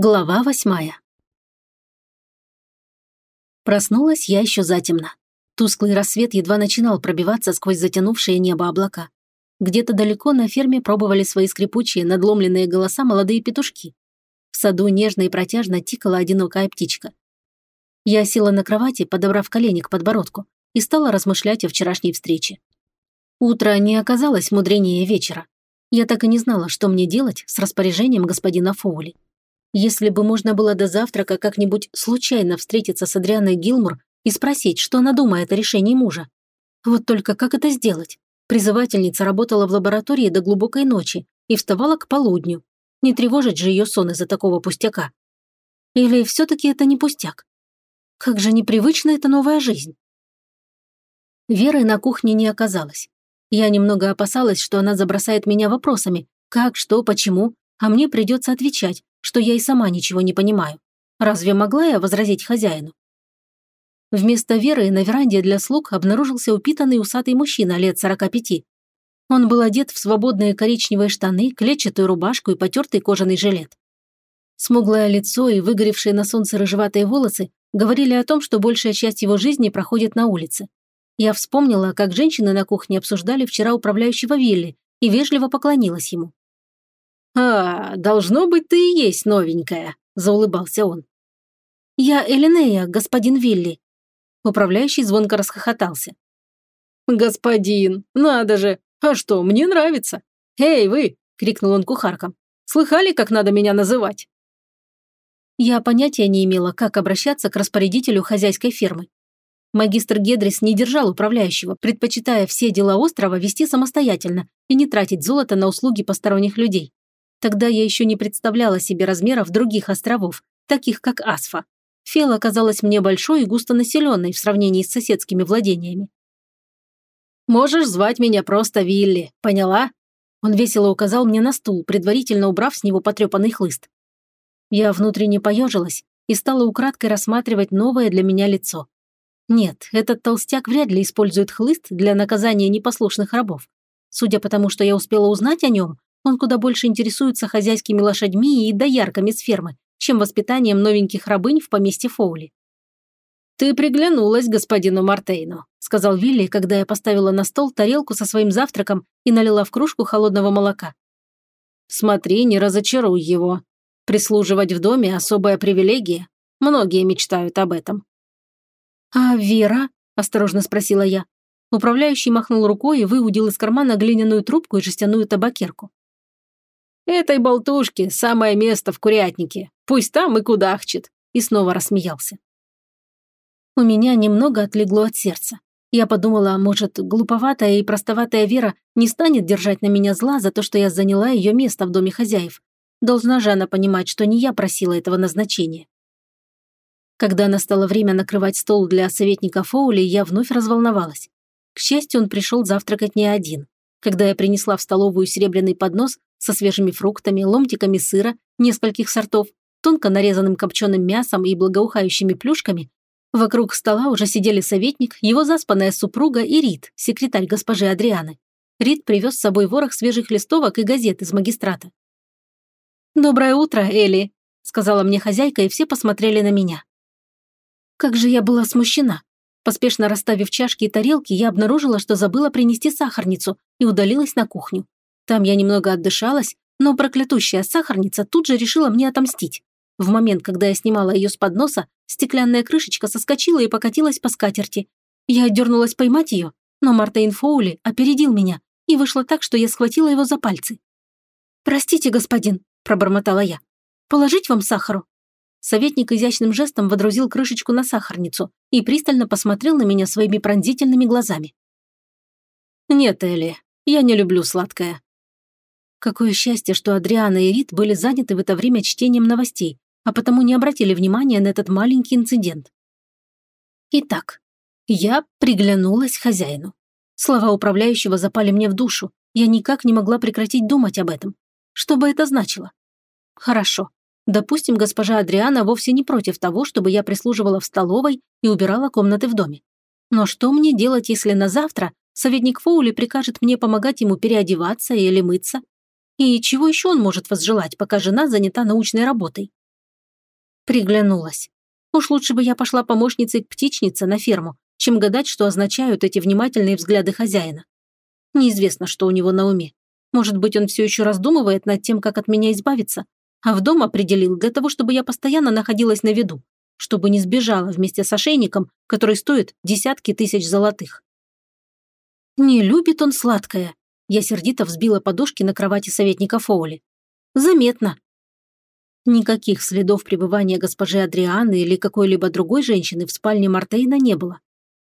Глава восьмая. Проснулась я еще затемно. Тусклый рассвет едва начинал пробиваться сквозь затянувшее небо облака. Где-то далеко на ферме пробовали свои скрипучие, надломленные голоса молодые петушки. В саду нежно и протяжно тикала одинокая птичка. Я села на кровати, подобрав колени к подбородку, и стала размышлять о вчерашней встрече. Утро не оказалось мудренее вечера. Я так и не знала, что мне делать с распоряжением господина Фоули. Если бы можно было до завтрака как-нибудь случайно встретиться с Адрианой Гилмур и спросить, что она думает о решении мужа. Вот только как это сделать? Призывательница работала в лаборатории до глубокой ночи и вставала к полудню. Не тревожить же ее сон из-за такого пустяка. Или все-таки это не пустяк? Как же непривычна эта новая жизнь. Веры на кухне не оказалось. Я немного опасалась, что она забросает меня вопросами. Как, что, почему, а мне придется отвечать, что я и сама ничего не понимаю. Разве могла я возразить хозяину? Вместо Веры на веранде для слуг обнаружился упитанный усатый мужчина лет 45. Он был одет в свободные коричневые штаны, клетчатую рубашку и потертый кожаный жилет. Смуглое лицо и выгоревшие на солнце рыжеватые волосы говорили о том, что большая часть его жизни проходит на улице. Я вспомнила, как женщины на кухне обсуждали вчера управляющего Вилли и вежливо поклонилась ему. «А, должно быть, ты и есть новенькая», – заулыбался он. «Я Элинея, господин Вилли». Управляющий звонко расхохотался. «Господин, надо же! А что, мне нравится! Эй, вы!» – крикнул он кухаркам. «Слыхали, как надо меня называть?» Я понятия не имела, как обращаться к распорядителю хозяйской фермы. Магистр Гедрис не держал управляющего, предпочитая все дела острова вести самостоятельно и не тратить золото на услуги посторонних людей. Тогда я еще не представляла себе размеров других островов, таких как Асфа. Фел оказалась мне большой и густонаселенной в сравнении с соседскими владениями. «Можешь звать меня просто Вилли, поняла?» Он весело указал мне на стул, предварительно убрав с него потрепанный хлыст. Я внутренне поежилась и стала украдкой рассматривать новое для меня лицо. Нет, этот толстяк вряд ли использует хлыст для наказания непослушных рабов. Судя по тому, что я успела узнать о нем, он куда больше интересуется хозяйскими лошадьми и доярками с фермы, чем воспитанием новеньких рабынь в поместье Фоули. «Ты приглянулась господину Мартейну», – сказал Вилли, когда я поставила на стол тарелку со своим завтраком и налила в кружку холодного молока. «Смотри, не разочаруй его. Прислуживать в доме – особая привилегия. Многие мечтают об этом». «А Вера?» – осторожно спросила я. Управляющий махнул рукой и выудил из кармана глиняную трубку и жестяную табакерку. Этой болтушке самое место в курятнике. Пусть там и кудахчет. И снова рассмеялся. У меня немного отлегло от сердца. Я подумала, может, глуповатая и простоватая Вера не станет держать на меня зла за то, что я заняла ее место в доме хозяев. Должна же она понимать, что не я просила этого назначения. Когда настало время накрывать стол для советника Фоули, я вновь разволновалась. К счастью, он пришел завтракать не один. Когда я принесла в столовую серебряный поднос со свежими фруктами, ломтиками сыра, нескольких сортов, тонко нарезанным копченым мясом и благоухающими плюшками, вокруг стола уже сидели советник, его заспанная супруга и Рид, секретарь госпожи Адрианы. Рид привез с собой ворох свежих листовок и газет из магистрата. «Доброе утро, Элли», – сказала мне хозяйка, и все посмотрели на меня. Как же я была смущена. Поспешно расставив чашки и тарелки, я обнаружила, что забыла принести сахарницу и удалилась на кухню. Там я немного отдышалась, но проклятущая сахарница тут же решила мне отомстить. В момент, когда я снимала ее с подноса, стеклянная крышечка соскочила и покатилась по скатерти. Я дернулась поймать ее, но Мартейн Фоули опередил меня, и вышло так, что я схватила его за пальцы. «Простите, господин», – пробормотала я. «Положить вам сахару?» Советник изящным жестом водрузил крышечку на сахарницу и пристально посмотрел на меня своими пронзительными глазами. «Нет, Элли, я не люблю сладкое». Какое счастье, что Адриана и Рит были заняты в это время чтением новостей, а потому не обратили внимания на этот маленький инцидент. Итак, я приглянулась хозяину. Слова управляющего запали мне в душу. Я никак не могла прекратить думать об этом. Что бы это значило? Хорошо. Допустим, госпожа Адриана вовсе не против того, чтобы я прислуживала в столовой и убирала комнаты в доме. Но что мне делать, если на завтра советник Фоули прикажет мне помогать ему переодеваться или мыться? И чего еще он может возжелать, пока жена занята научной работой? Приглянулась. Уж лучше бы я пошла помощницей к птичнице на ферму, чем гадать, что означают эти внимательные взгляды хозяина. Неизвестно, что у него на уме. Может быть, он все еще раздумывает над тем, как от меня избавиться, а в дом определил для того, чтобы я постоянно находилась на виду, чтобы не сбежала вместе с ошейником, который стоит десятки тысяч золотых. Не любит он сладкое. Я сердито взбила подушки на кровати советника Фоули. Заметно. Никаких следов пребывания госпожи Адрианы или какой-либо другой женщины в спальне Мартейна не было.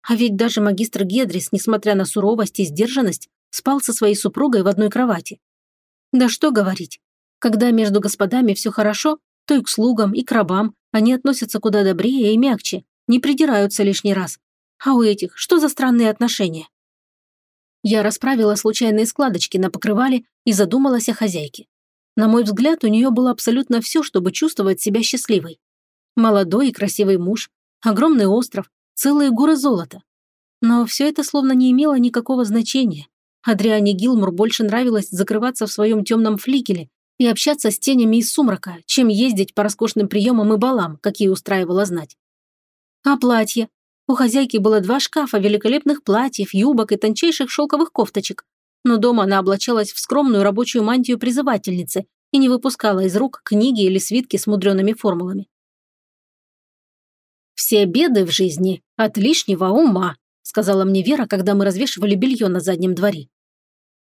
А ведь даже магистр Гедрис, несмотря на суровость и сдержанность, спал со своей супругой в одной кровати. Да что говорить, когда между господами все хорошо, то и к слугам, и к рабам они относятся куда добрее и мягче, не придираются лишний раз. А у этих что за странные отношения? Я расправила случайные складочки на покрывале и задумалась о хозяйке. На мой взгляд, у нее было абсолютно все, чтобы чувствовать себя счастливой. Молодой и красивый муж, огромный остров, целые горы золота. Но все это словно не имело никакого значения. Адриане Гилмур больше нравилось закрываться в своем темном фликеле и общаться с тенями из сумрака, чем ездить по роскошным приемам и балам, какие устраивала знать. А платье? У хозяйки было два шкафа великолепных платьев, юбок и тончайших шелковых кофточек. Но дома она облачалась в скромную рабочую мантию призывательницы и не выпускала из рук книги или свитки с мудреными формулами. «Все беды в жизни от лишнего ума», сказала мне Вера, когда мы развешивали белье на заднем дворе.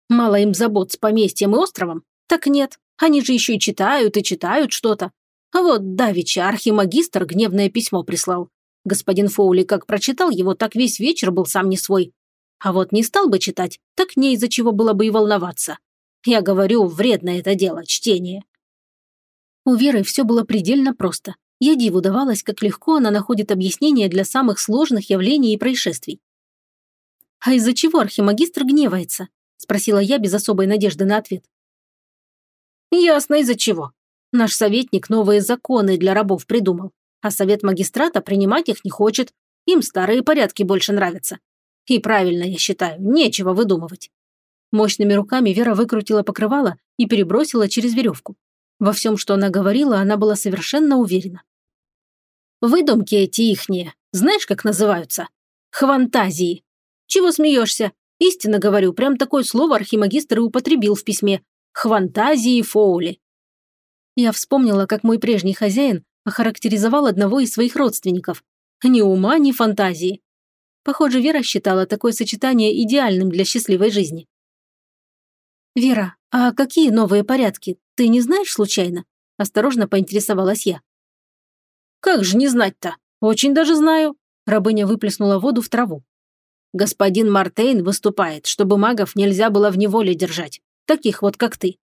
Мало им забот с поместьем и островом? Так нет, они же еще и читают и читают что-то. А вот давеча архимагистр гневное письмо прислал. Господин Фоули как прочитал его, так весь вечер был сам не свой. А вот не стал бы читать, так не из-за чего было бы и волноваться. Я говорю, вредно это дело, чтение. У Веры все было предельно просто. Я диву давалась, как легко она находит объяснение для самых сложных явлений и происшествий. «А из-за чего архимагистр гневается?» – спросила я без особой надежды на ответ. «Ясно, из-за чего. Наш советник новые законы для рабов придумал, а совет магистрата принимать их не хочет. Им старые порядки больше нравятся. И правильно, я считаю, нечего выдумывать». Мощными руками Вера выкрутила покрывало и перебросила через веревку. Во всем, что она говорила, она была совершенно уверена. Выдумки эти ихние, знаешь, как называются? Хвантазии. Чего смеешься? Истинно говорю, прям такое слово архимагистр и употребил в письме. Хвантазии Фоули. Я вспомнила, как мой прежний хозяин охарактеризовал одного из своих родственников. Ни ума, ни фантазии. Похоже, Вера считала такое сочетание идеальным для счастливой жизни. «Вера, а какие новые порядки? Ты не знаешь случайно?» Осторожно поинтересовалась я. «Как же не знать-то? Очень даже знаю». Рабыня выплеснула воду в траву. «Господин Мартейн выступает, чтобы магов нельзя было в неволе держать. Таких вот, как ты.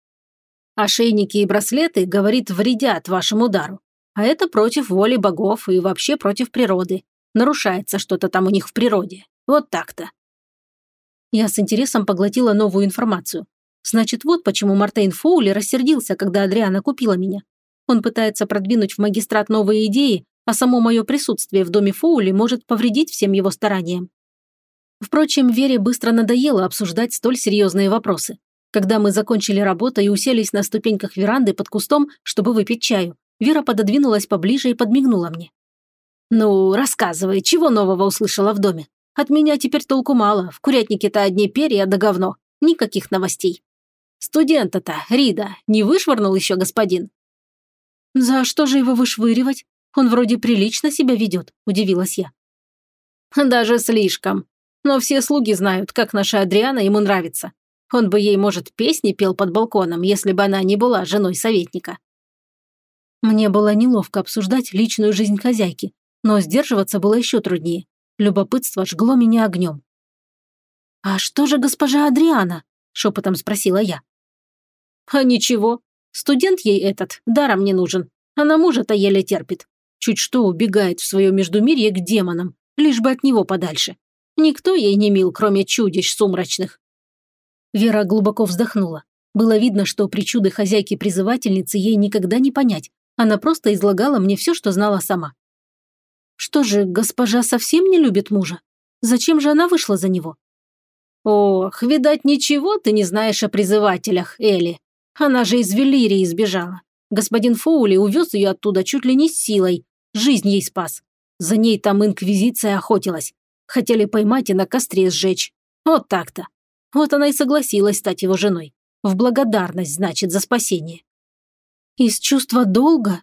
Ошейники и браслеты, говорит, вредят вашему удару. А это против воли богов и вообще против природы. Нарушается что-то там у них в природе. Вот так-то». Я с интересом поглотила новую информацию. Значит, вот почему Мартейн Фоули рассердился, когда Адриана купила меня. Он пытается продвинуть в магистрат новые идеи, а само мое присутствие в доме Фоули может повредить всем его стараниям. Впрочем, Вере быстро надоело обсуждать столь серьезные вопросы. Когда мы закончили работу и уселись на ступеньках веранды под кустом, чтобы выпить чаю, Вера пододвинулась поближе и подмигнула мне. «Ну, рассказывай, чего нового услышала в доме? От меня теперь толку мало, в курятнике-то одни перья да говно, никаких новостей. Студента-то, Рида, не вышвырнул еще господин?» «За что же его вышвыривать? Он вроде прилично себя ведет», – удивилась я. «Даже слишком. Но все слуги знают, как наша Адриана ему нравится. Он бы ей, может, песни пел под балконом, если бы она не была женой советника». Мне было неловко обсуждать личную жизнь хозяйки, но сдерживаться было еще труднее. Любопытство жгло меня огнем. «А что же госпожа Адриана?» – шепотом спросила я. «А ничего, Студент ей этот даром не нужен. Она мужа-то еле терпит. Чуть что убегает в свое междумирье к демонам, лишь бы от него подальше. Никто ей не мил, кроме чудищ сумрачных. Вера глубоко вздохнула. Было видно, что причуды хозяйки-призывательницы ей никогда не понять. Она просто излагала мне все, что знала сама. Что же, госпожа совсем не любит мужа? Зачем же она вышла за него? Ох, видать, ничего ты не знаешь о призывателях, Эли. Она же из Велирии сбежала. Господин Фоули увез ее оттуда чуть ли не с силой. Жизнь ей спас. За ней там инквизиция охотилась. Хотели поймать и на костре сжечь. Вот так-то. Вот она и согласилась стать его женой. В благодарность, значит, за спасение. Из чувства долга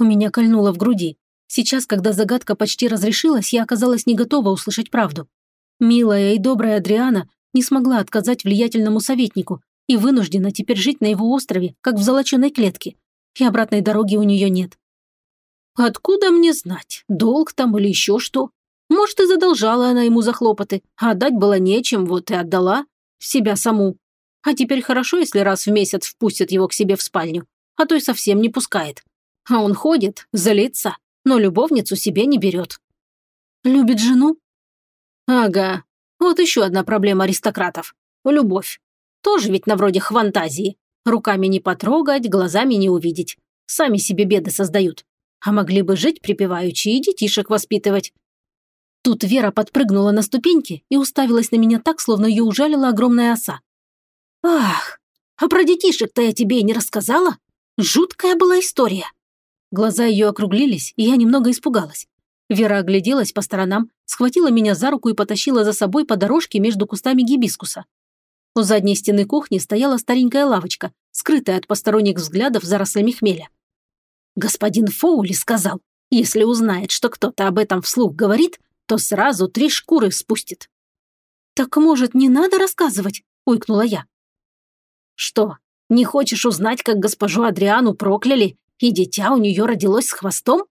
у меня кольнуло в груди. Сейчас, когда загадка почти разрешилась, я оказалась не готова услышать правду. Милая и добрая Адриана не смогла отказать влиятельному советнику и вынуждена теперь жить на его острове, как в золоченой клетке. И обратной дороги у нее нет. Откуда мне знать, долг там или еще что? Может, и задолжала она ему за хлопоты, а отдать было нечем, вот и отдала. Себя саму. А теперь хорошо, если раз в месяц впустят его к себе в спальню, а то и совсем не пускает. А он ходит, злится, но любовницу себе не берет. Любит жену? Ага. Вот еще одна проблема аристократов. Любовь. Тоже ведь на вроде хвантазии. Руками не потрогать, глазами не увидеть. Сами себе беды создают. А могли бы жить припеваючи и детишек воспитывать. Тут Вера подпрыгнула на ступеньки и уставилась на меня так, словно ее ужалила огромная оса. «Ах, а про детишек-то я тебе и не рассказала? Жуткая была история». Глаза ее округлились, и я немного испугалась. Вера огляделась по сторонам, схватила меня за руку и потащила за собой по дорожке между кустами гибискуса. У задней стены кухни стояла старенькая лавочка, скрытая от посторонних взглядов зарослями хмеля. Господин Фоули сказал, если узнает, что кто-то об этом вслух говорит, то сразу три шкуры спустит. «Так, может, не надо рассказывать?» – уйкнула я. «Что, не хочешь узнать, как госпожу Адриану прокляли и дитя у нее родилось с хвостом?